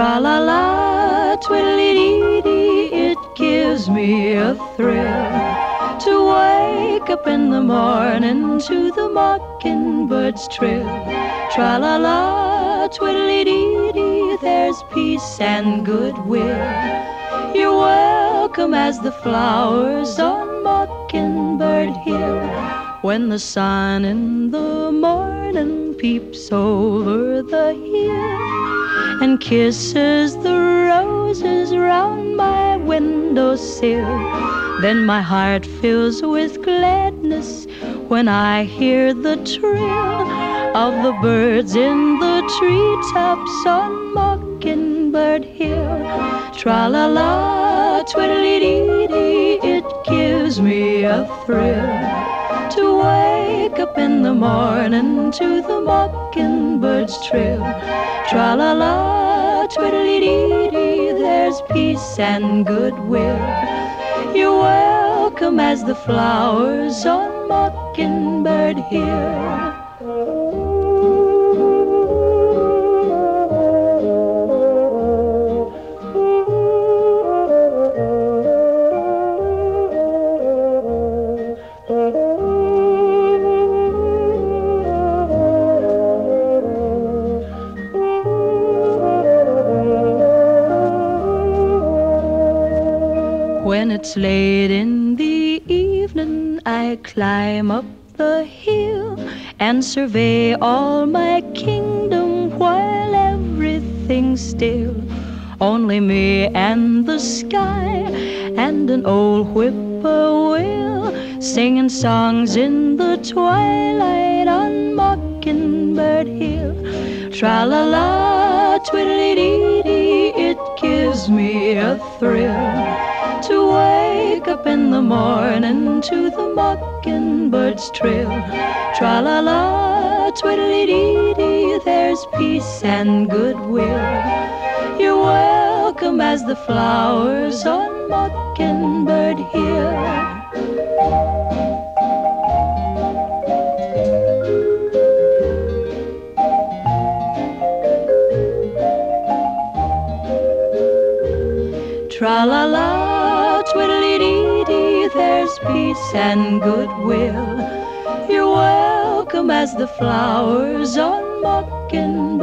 Tra la la, twiddly dee dee, it gives me a thrill to wake up in the morning to the mockingbird's trill. Tra la la, twiddly dee dee, there's peace and goodwill. You're welcome as the flowers on Mockingbird Hill. When the sun in the morning peeps over the hill kisses the roses round my windowsill, then my heart fills with gladness when I hear the trill of the birds in the treetops on Mockingbird Hill. Tra la la, twiddly dee dee, it gives me a thrill wake up in the morning to the mockingbird's trill. Tra la la, twiddly dee dee, there's peace and goodwill. You're welcome as the flowers on Mockingbird Hill. When it's late in the evening, I climb up the hill and survey all my kingdom while everything's still. Only me and the sky and an old whippoorwill singing songs in the twilight on Mockingbird Hill. Tra la la, twiddly dee dee, it gives me a thrill up in the morning to the mockingbird's trill. Tra la la, twiddly dee dee, there's peace and goodwill. You're welcome as the flowers on Mockingbird Hill. Tra la la, twiddly dee dee, there's peace and goodwill. You're welcome as the flowers on Hill.